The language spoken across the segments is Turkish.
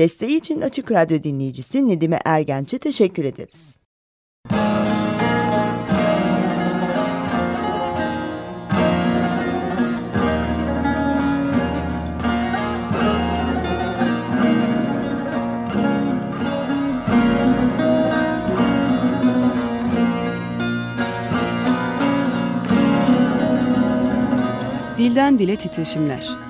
Desteği için Açık Radyo dinleyicisi Nedime Ergenç'e teşekkür ederiz. Dilden Dile Titreşimler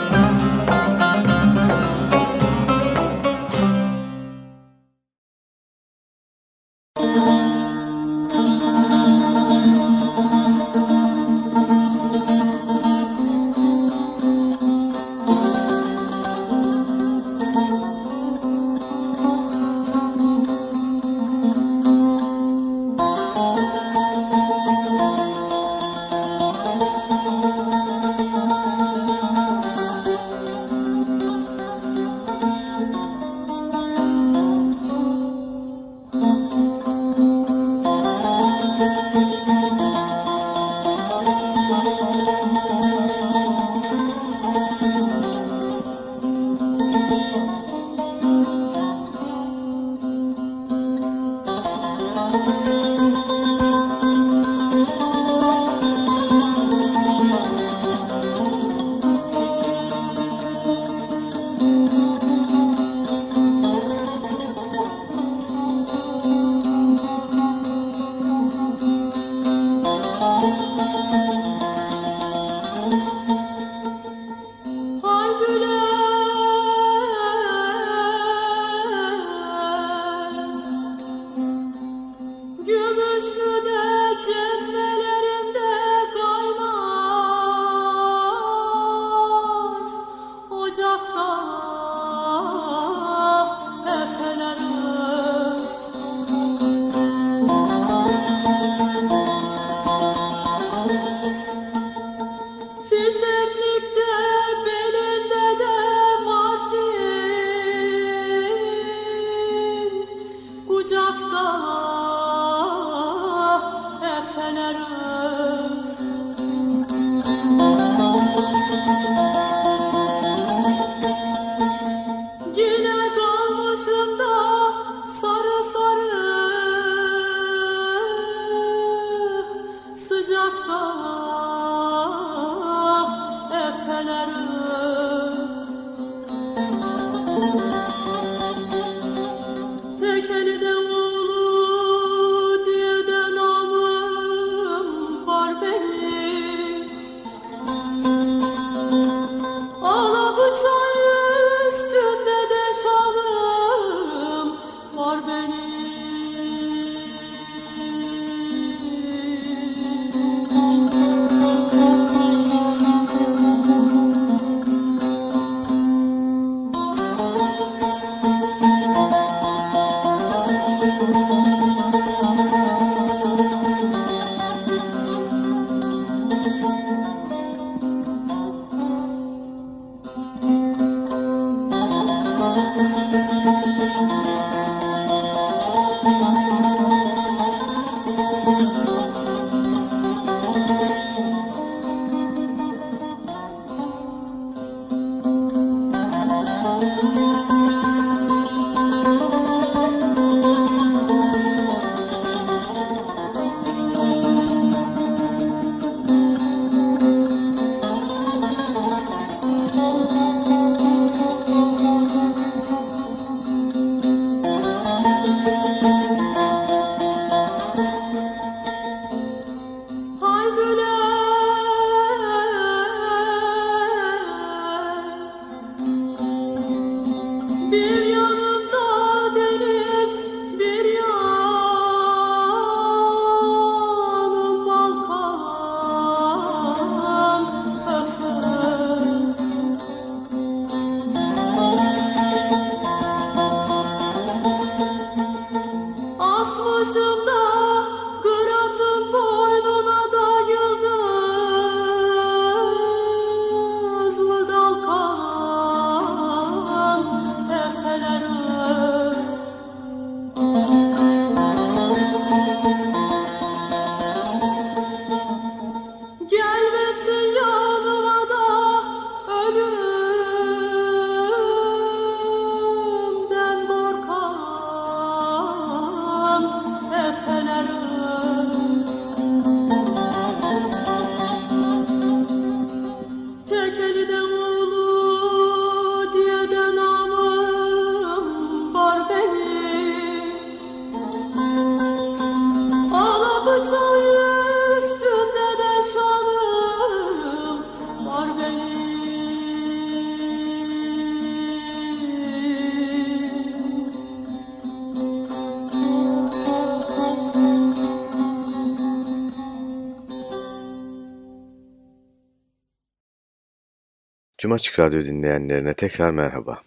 Tüm Açık Radyo dinleyenlerine tekrar merhaba.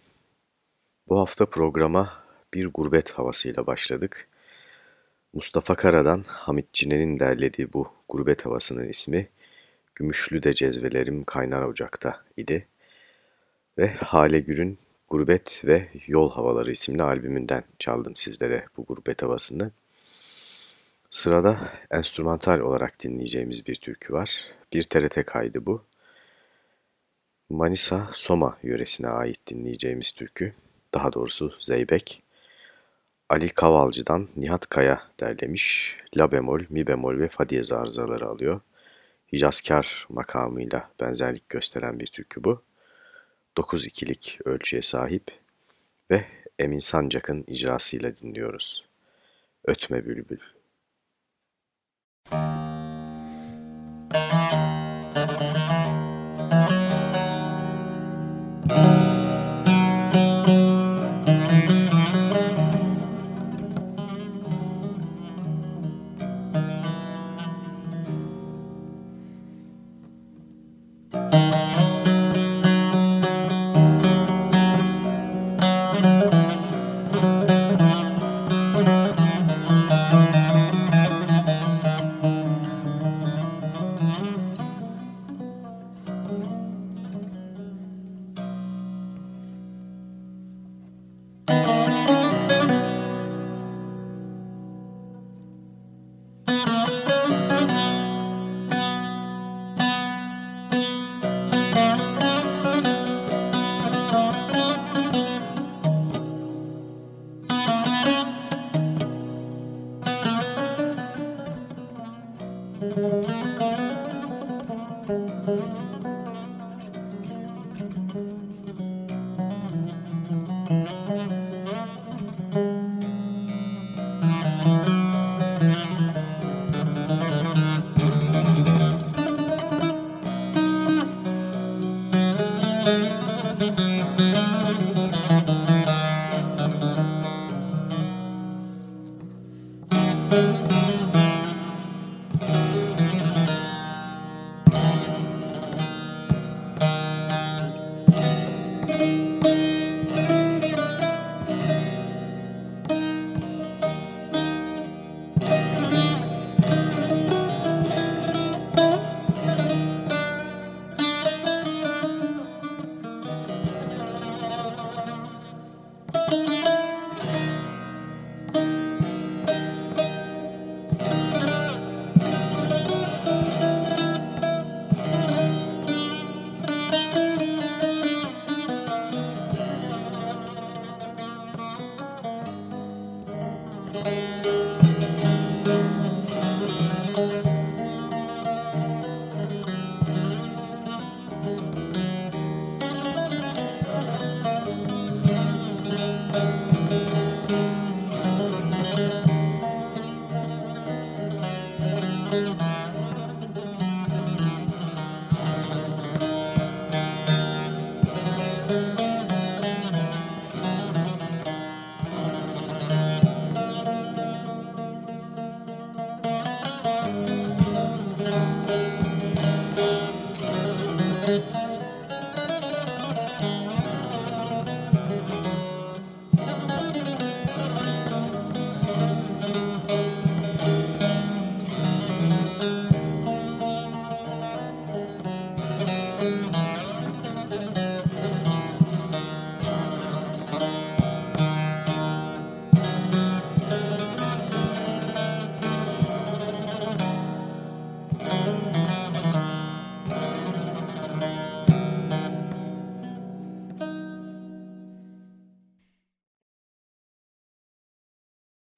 Bu hafta programa bir gurbet havasıyla başladık. Mustafa Kara'dan Hamit Cine'nin derlediği bu gurbet havasının ismi Gümüşlü de Cezvelerim Kaynar Ocak'ta idi. Ve Hale Gür'ün Gurbet ve Yol Havaları isimli albümünden çaldım sizlere bu gurbet havasını. Sırada enstrümantal olarak dinleyeceğimiz bir türkü var. Bir TRT kaydı bu. Manisa, Soma yöresine ait dinleyeceğimiz türkü, daha doğrusu Zeybek, Ali Kavalcı'dan Nihat Kaya derlemiş, la bemol, mi bemol ve fa diyez arızaları alıyor. Hicazkar makamıyla benzerlik gösteren bir türkü bu. 9-2'lik ölçüye sahip ve Emin Sancak'ın icrasıyla dinliyoruz. Ötme Bülbül.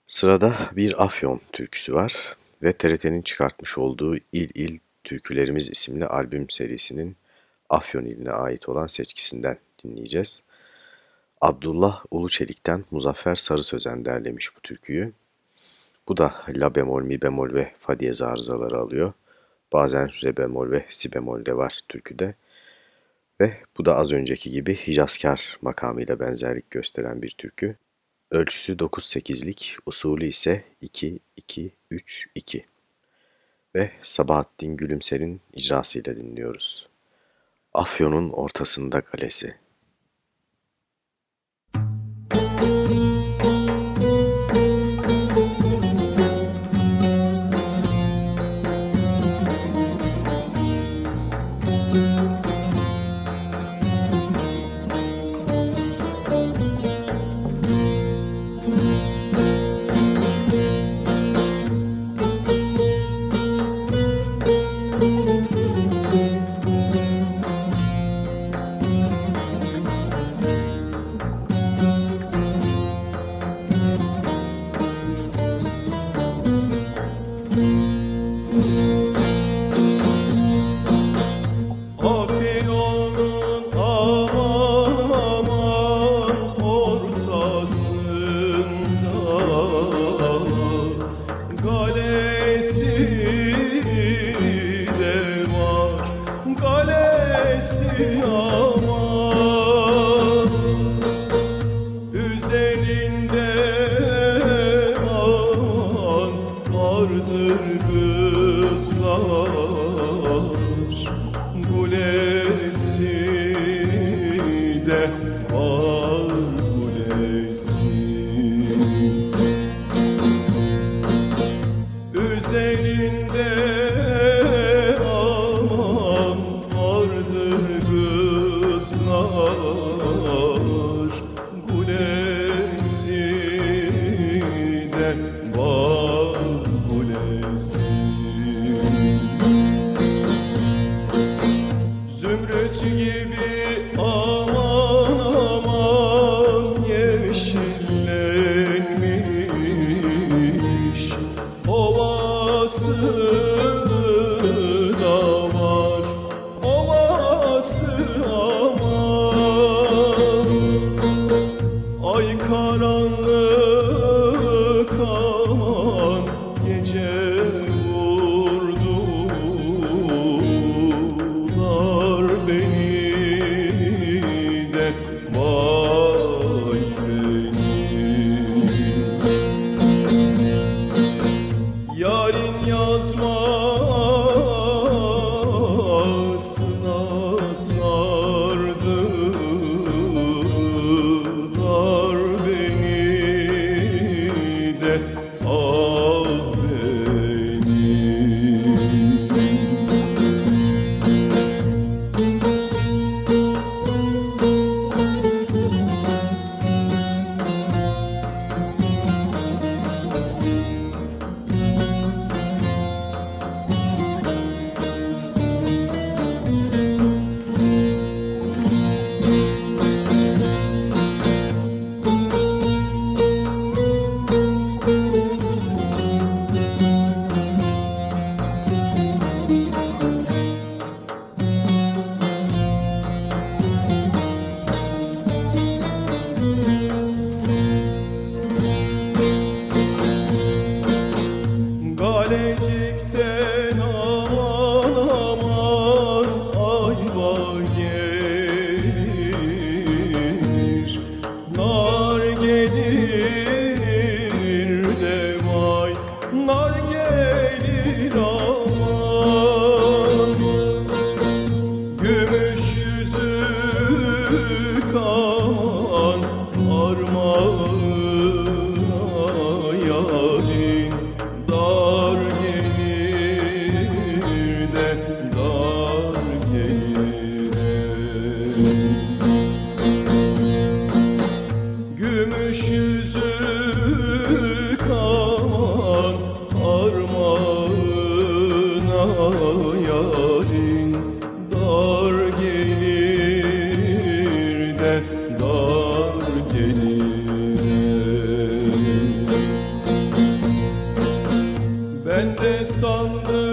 Sırada bir Afyon türküsü var ve TRT'nin çıkartmış olduğu İl İl Türkülerimiz isimli albüm serisinin Afyon iline ait olan seçkisinden dinleyeceğiz. Abdullah Uluçelik'ten Muzaffer Sarı Sözen derlemiş bu türküyü. Bu da la bemol, mi bemol ve fa diyez arızaları alıyor. Bazen re bemol ve si bemol de var türküde. Ve bu da az önceki gibi Hicazkar makamıyla benzerlik gösteren bir türkü. Ölçüsü 9-8'lik, usulü ise 2-2-3-2 ve Sabahattin Gülümser'in icrasıyla dinliyoruz. Afyon'un ortasında kalesi. Afyon'un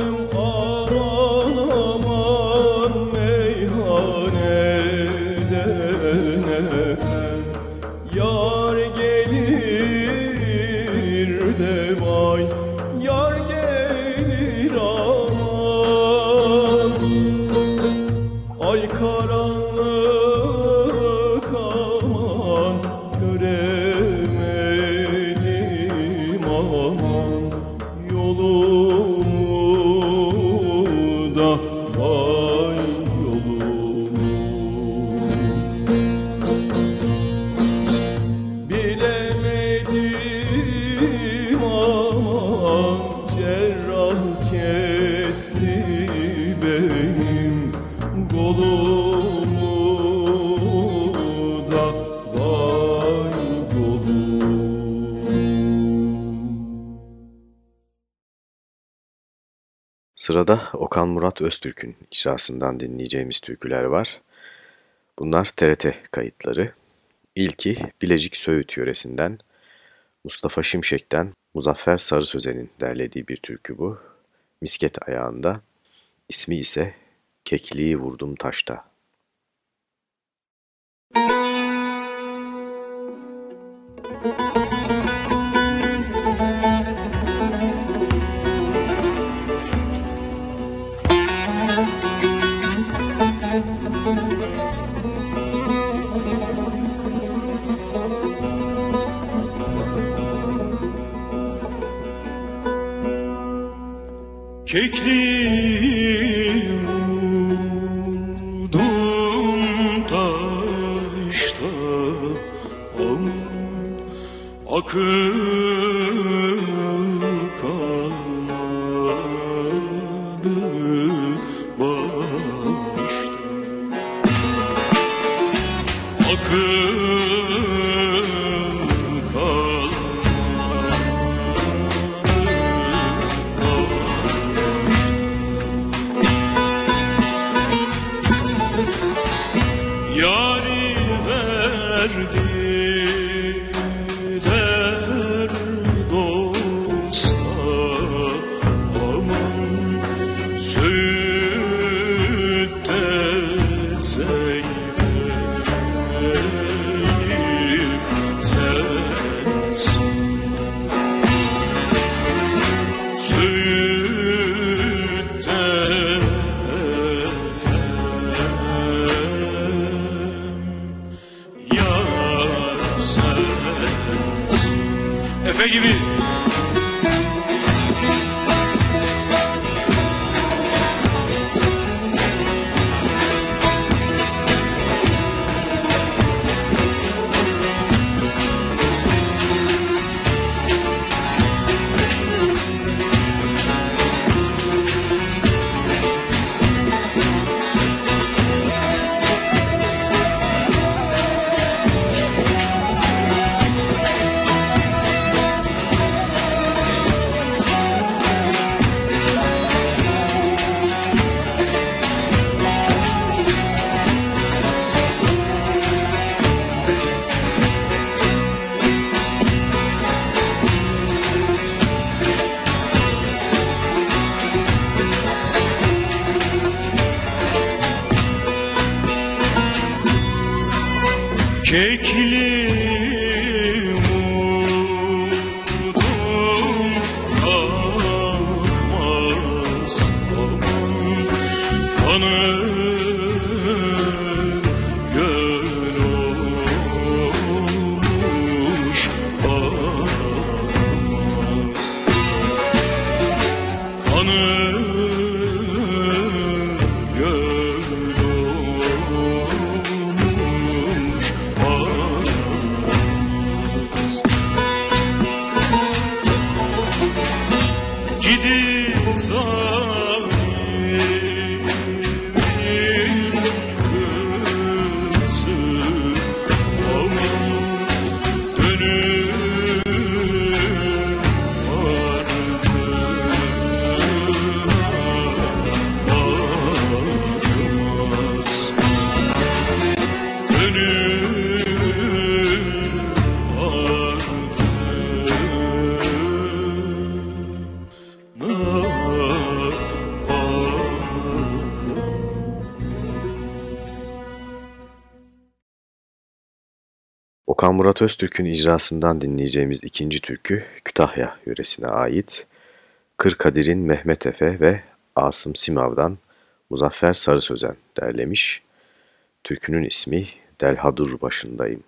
Canım Sırada Okan Murat Öztürk'ün icrasından dinleyeceğimiz türküler var. Bunlar TRT kayıtları. İlki Bilecik Söğüt yöresinden, Mustafa Şimşek'ten Muzaffer Sarı Sözen'in derlediği bir türkü bu. Misket ayağında. İsmi ise Kekliği Vurdum Taşta. Kekli vurdum taşta Aman akıl Okan Murat Öztürk'ün icrasından dinleyeceğimiz ikinci türkü Kütahya yöresine ait. Kırkadir'in Mehmet Efe ve Asım Simav'dan Muzaffer Sarı Sözen derlemiş. Türkünün ismi Delhadur başındayım.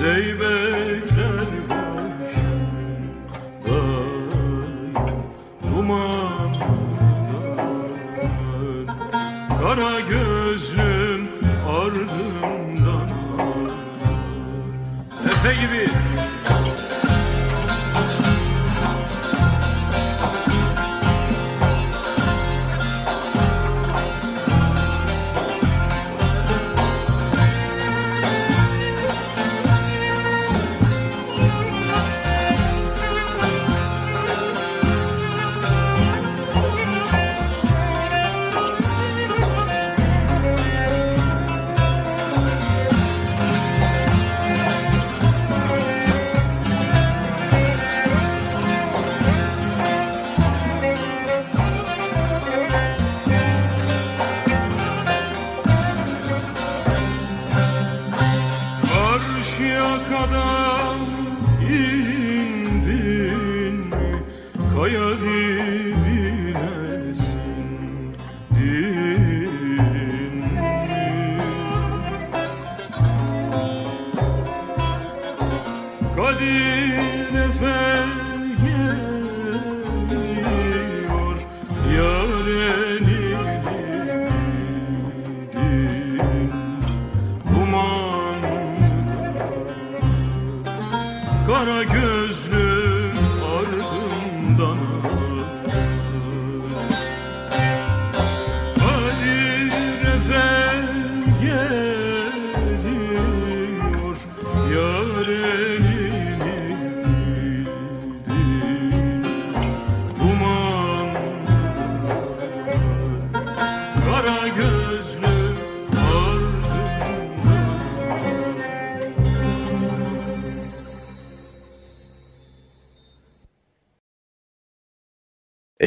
Zeybek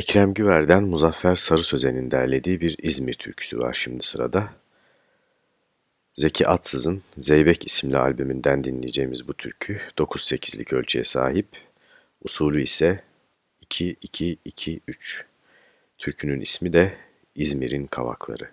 Ekrem Güver'den Muzaffer Sarı Sözen'in derlediği bir İzmir türküsü var şimdi sırada. Zeki Atsız'ın Zeybek isimli albümünden dinleyeceğimiz bu türkü 9-8'lik ölçüye sahip. Usulü ise 2-2-2-3. Türkünün ismi de İzmir'in Kavakları.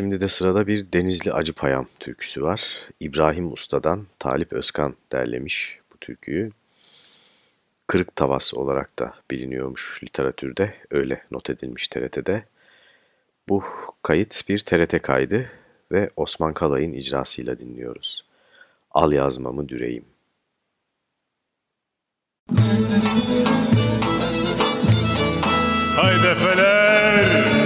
Şimdi de sırada bir Denizli Acıpayam türküsü var. İbrahim Usta'dan Talip Özkan derlemiş bu türküyü. Kırık Tavas olarak da biliniyormuş literatürde, öyle not edilmiş TRT'de. Bu kayıt bir TRT kaydı ve Osman Kalay'ın icrasıyla dinliyoruz. Al yazmamı düreyim. Haydi feler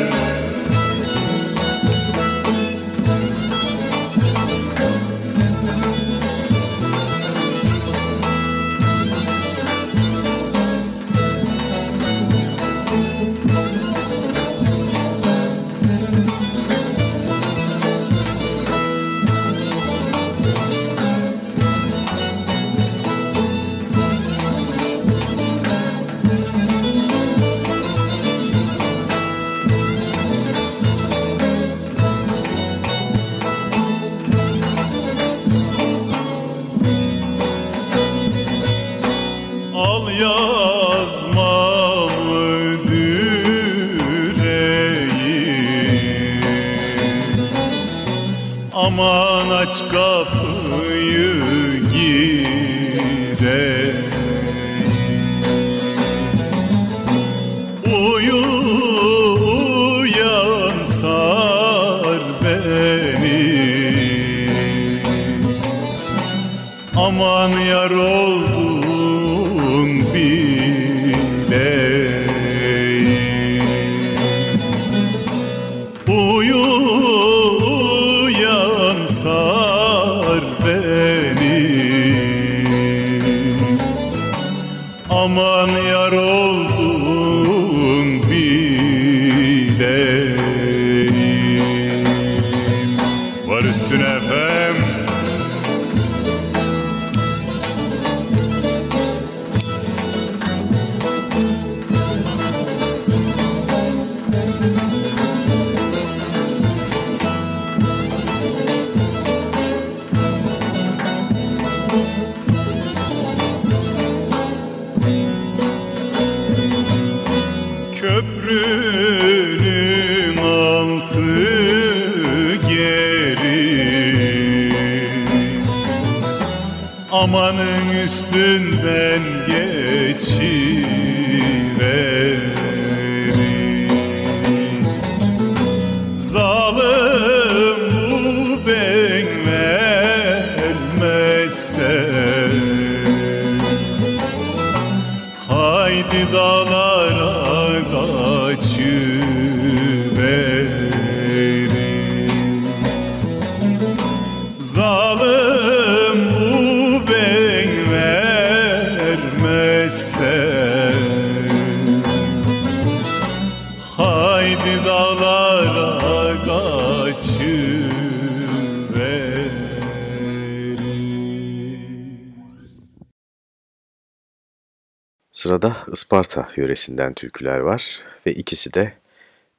Isparta yöresinden türküler var ve ikisi de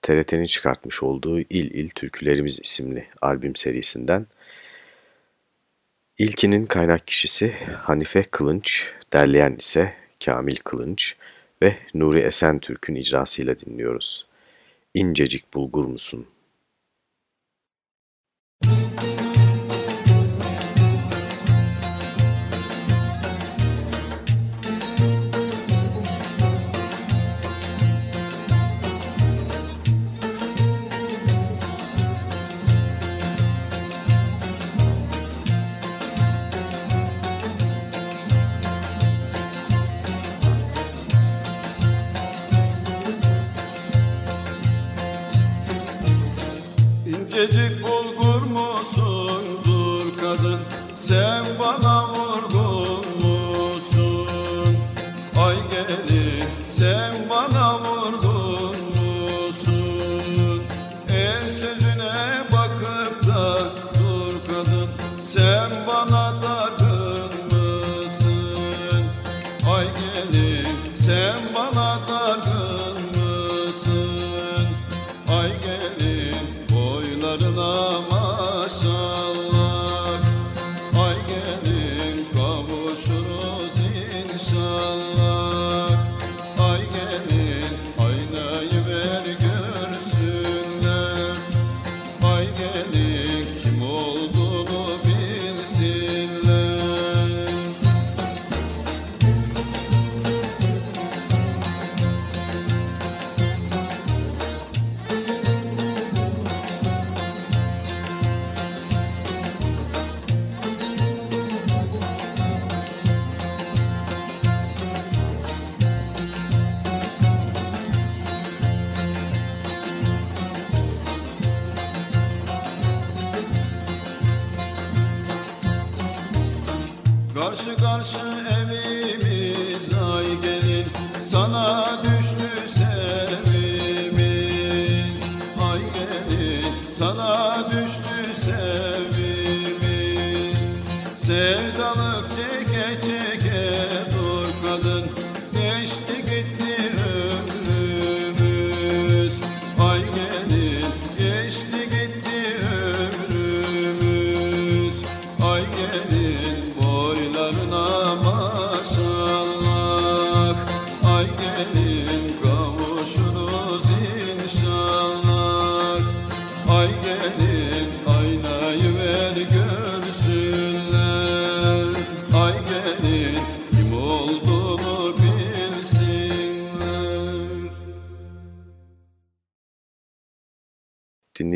TRT'nin çıkartmış olduğu İl İl Türkülerimiz isimli albüm serisinden. İlkinin kaynak kişisi Hanife Kılınç, derleyen ise Kamil Kılınç ve Nuri Esen Türk'ün icrasıyla dinliyoruz. İncecik bulgur musun?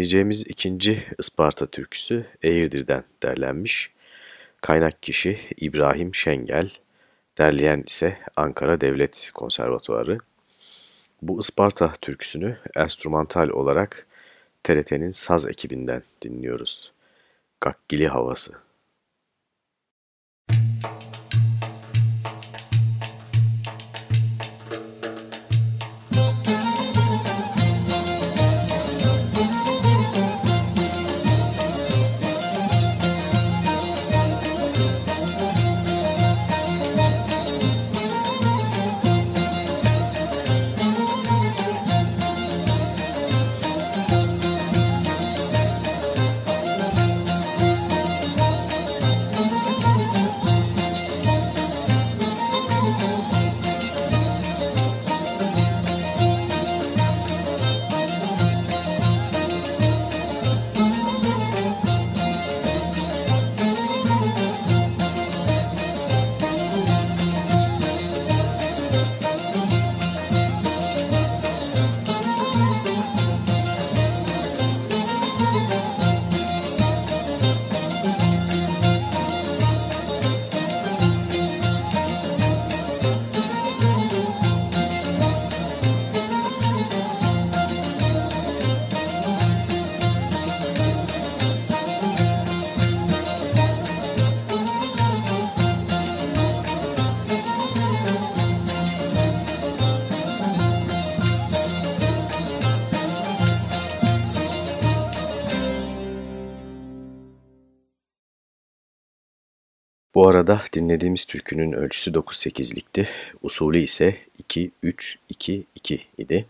Dinleyeceğimiz ikinci Isparta türküsü Eğirdir'den derlenmiş. Kaynak kişi İbrahim Şengel, derleyen ise Ankara Devlet Konservatuarı. Bu Isparta türküsünü enstrümantal olarak TRT'nin saz ekibinden dinliyoruz. Gakkili Havası. Arada dinlediğimiz türkünün ölçüsü 9-8'likti. Usulü ise 2-3-2-2 idi.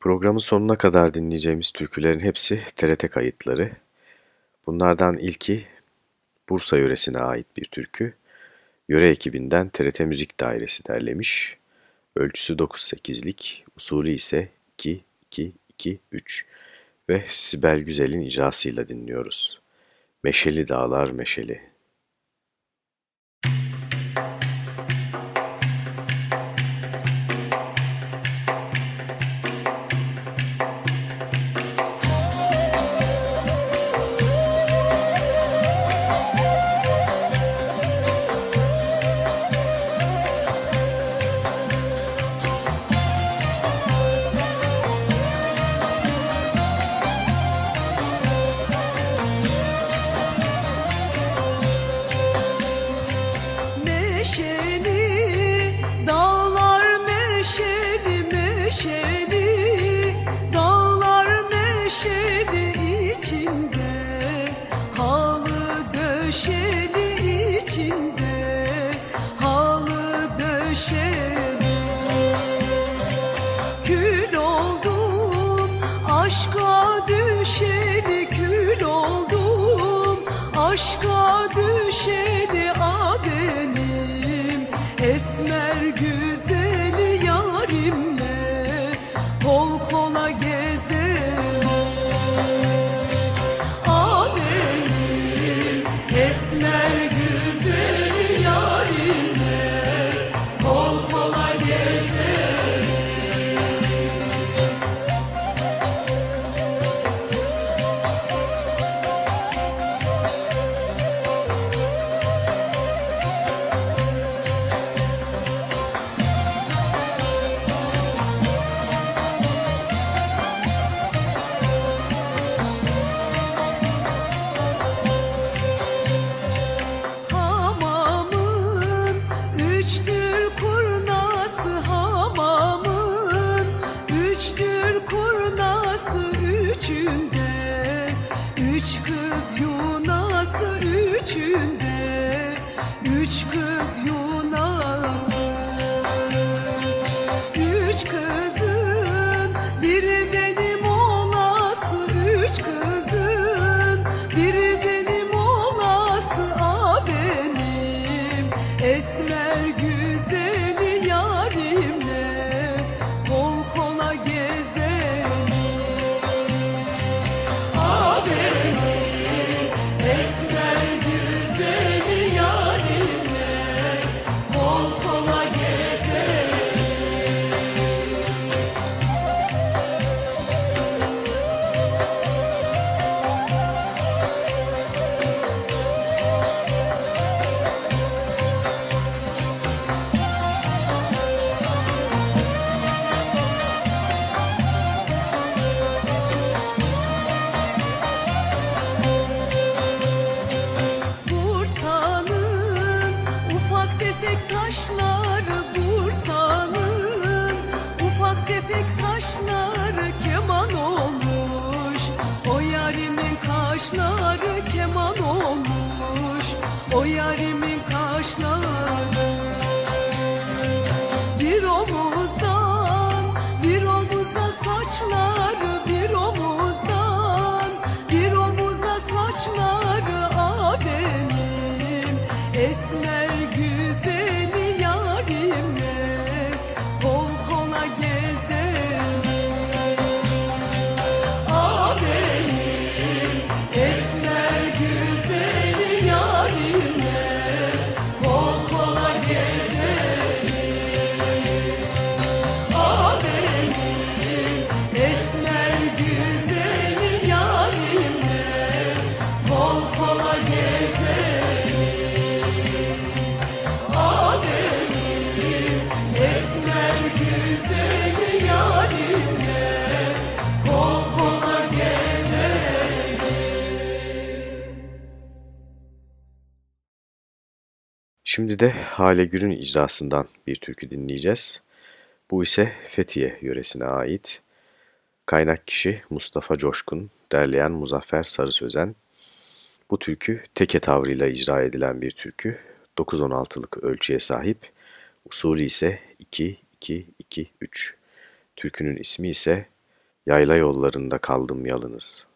Programın sonuna kadar dinleyeceğimiz türkülerin hepsi TRT kayıtları. Bunlardan ilki Bursa yöresine ait bir türkü. Yöre ekibinden TRT Müzik Dairesi derlemiş. Ölçüsü 9-8'lik, usulü ise 2-2-2-3 ve Sibel Güzel'in icrasıyla dinliyoruz. Meşeli dağlar meşeli. thank you Üç kız yunası üçünde Üç kız Şimdi de Hale Gür'ün icrasından bir türkü dinleyeceğiz. Bu ise Fethiye yöresine ait. Kaynak kişi Mustafa Coşkun, derleyen Muzaffer Sarı Sözen. Bu türkü teke tavrıyla icra edilen bir türkü. 9-16'lık ölçüye sahip. Usulü ise 2-2-2-3. Türkünün ismi ise Yayla Yollarında Kaldım Yalınız.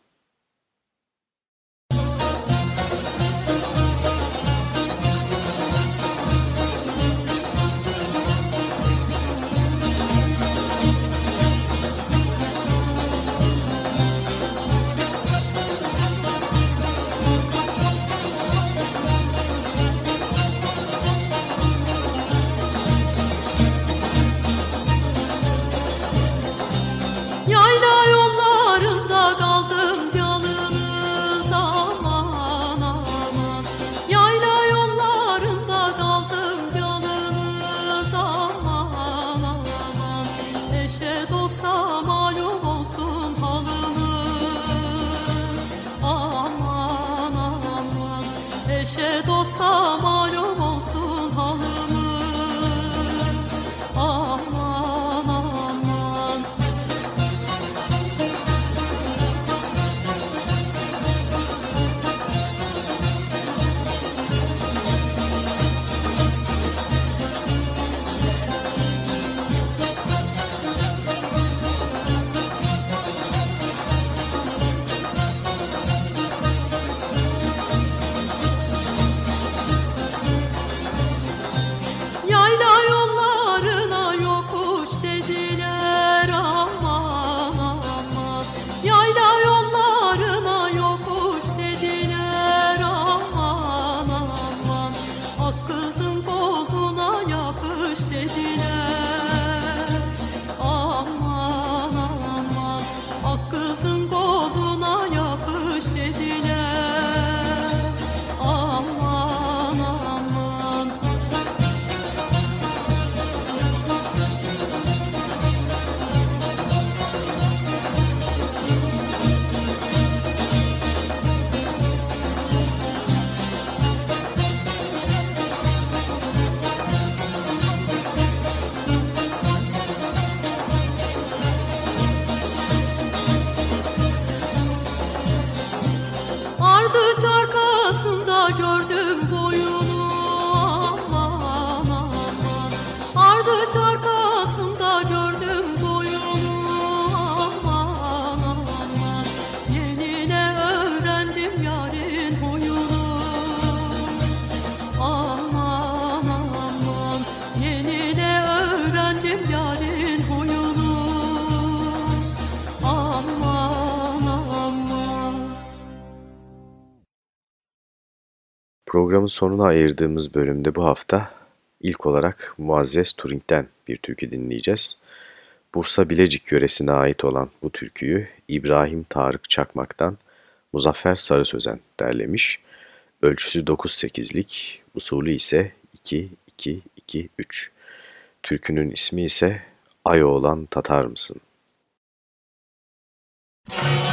Programın sonuna ayırdığımız bölümde bu hafta ilk olarak Muazzez Turing'den bir türkü dinleyeceğiz. Bursa Bilecik yöresine ait olan bu türküyü İbrahim Tarık Çakmak'tan Muzaffer Sarı Sözen derlemiş. Ölçüsü 9-8'lik, usulü ise 2-2-2-3. Türkünün ismi ise Ay oğlan Tatar mısın? Müzik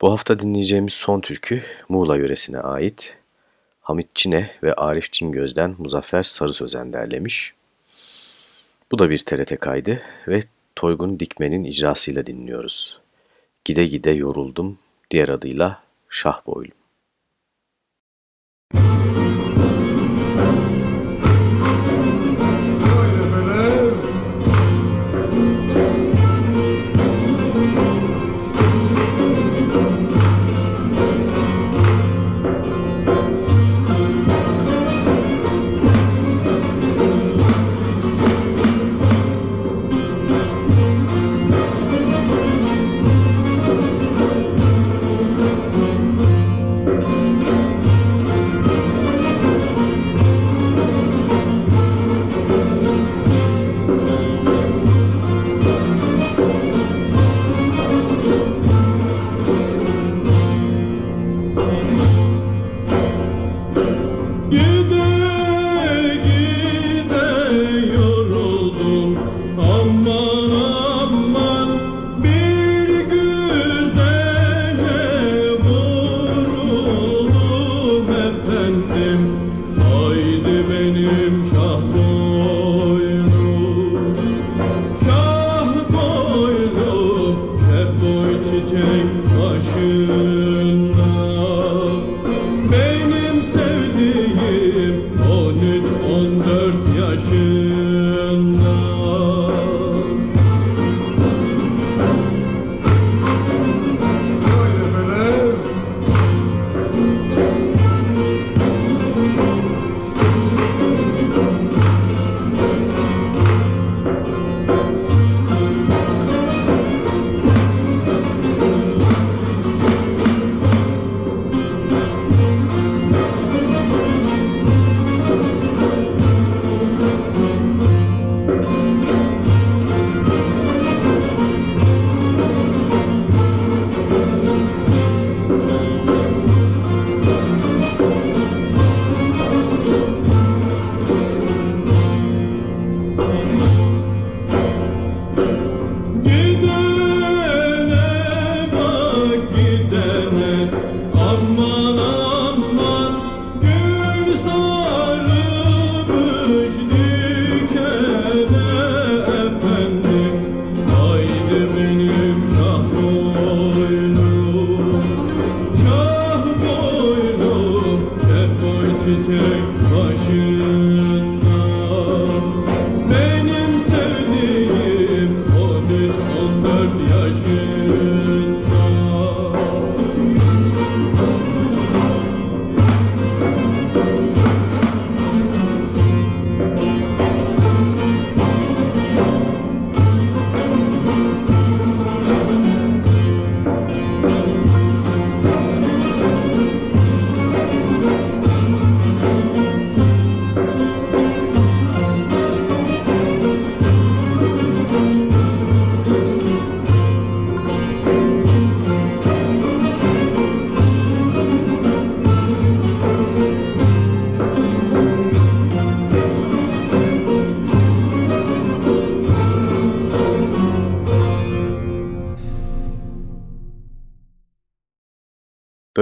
Bu hafta dinleyeceğimiz son türkü Muğla yöresine ait. Hamit Çine ve Arif Cingöz'den Muzaffer Sarı Sözen derlemiş. Bu da bir TRT kaydı ve Toygun Dikmen'in icrasıyla dinliyoruz. Gide gide yoruldum, diğer adıyla Şah Boylum. Senhor.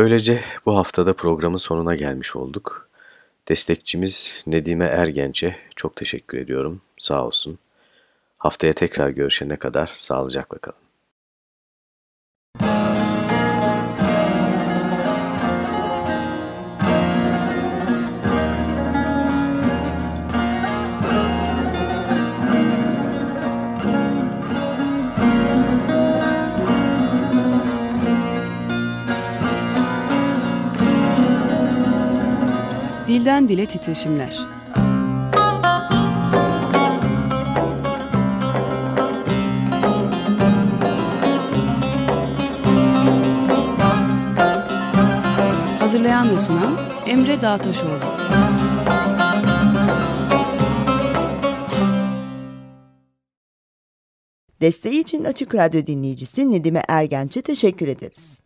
Böylece bu haftada programın sonuna gelmiş olduk. Destekçimiz Nedime Ergenç'e çok teşekkür ediyorum. Sağ olsun. Haftaya tekrar görüşene kadar sağlıcakla kalın. Dilden dile titreşimler. Hazırlayan ve sunan Emre Dağtaşoğlu. Desteği için Açık Radyo dinleyicisi Nedime Ergenç'e teşekkür ederiz.